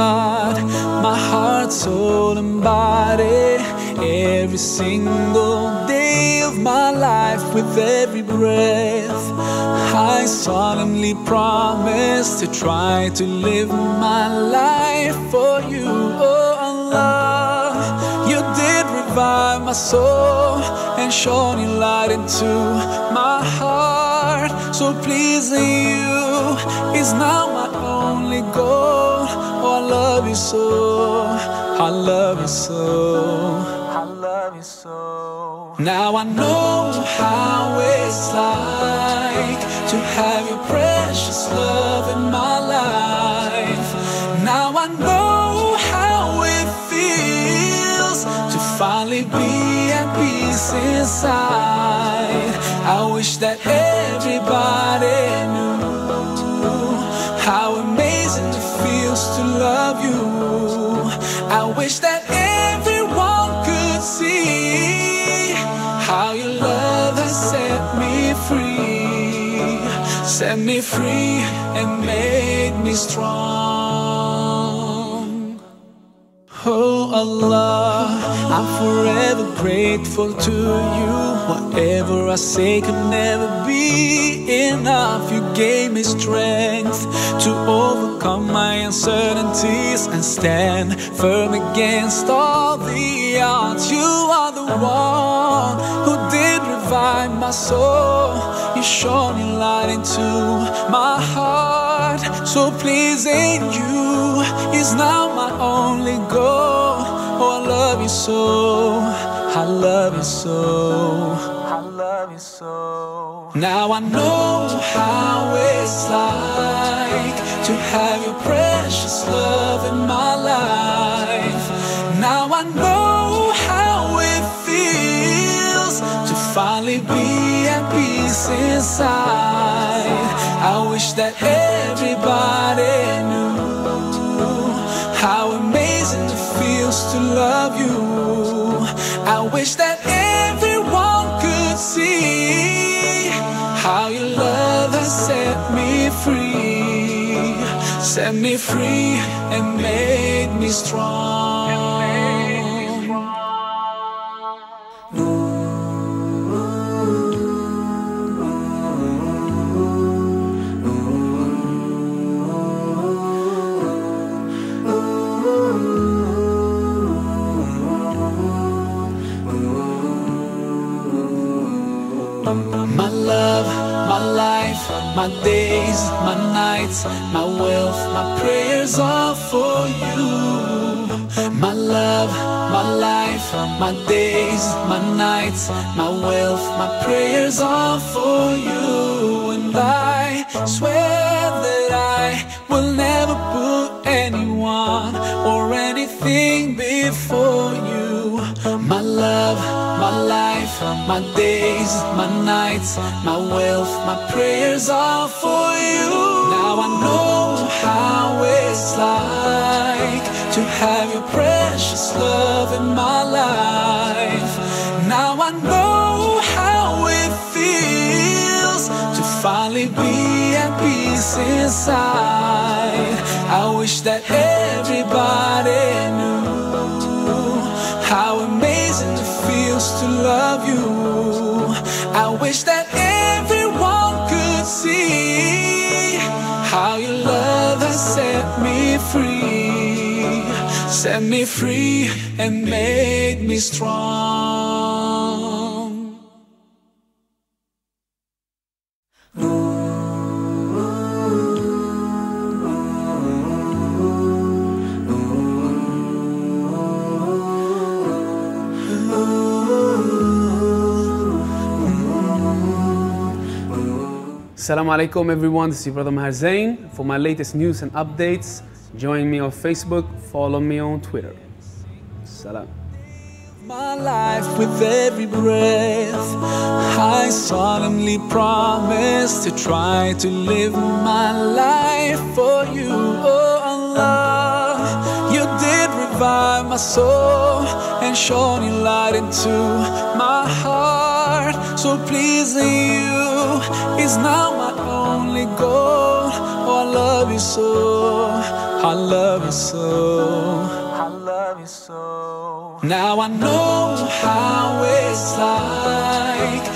God, my heart, soul, and body, every single day of my life, with every breath. I solemnly promise to try to live my life for you, oh Allah. You did revive my soul and shone your light into my heart. So pleasing you is now my only goal. Oh, I love you so. I love you so. I love you so. Now I know how it's like to have your precious love in my life. Now I know how it feels to finally be at peace inside. I wish that everybody knew wish that everyone could see how your love has set me free, set me free, and made me strong. Oh Allah, I'm forever grateful to you. Whatever I say could never be enough. You gave me strength to overcome my uncertainties and stand firm against all the odds. You are the one who did revive my soul. You shone your light into my heart. So pleasing you is now my only goal. Oh, I love you so. I love you so. I love you so. Now I know how it's like to have your precious love in my life. Now I know how it feels to finally be at peace inside. I wish that everybody knew how amazing it feels to love you. I wish that set me free, and made me strong. My love, my life, my days, my nights, my wealth, my prayers are for you. My love, my life, my days, my nights, my wealth, my prayers are for you. And I swear my days, my nights, my wealth, my prayers are for you. Now I know how it's like to have your precious love in my life. Now I know how it feels to finally be at peace inside. I wish that everybody knew how amazing it feels to love you. I wish that everyone could see how your love has set me free, set me free, and made me strong. Assalamu alaikum everyone, this is your brother Maher Zain. For my latest news and updates, join me on Facebook, follow me on Twitter. Salam. My life with every breath, I solemnly promise to try to live my life for you, oh Allah. You did revive my soul and shone your light into my heart. So pleasing you is now my only goal. Oh, I love you so. I love you so. I love you so. Now I know how it's like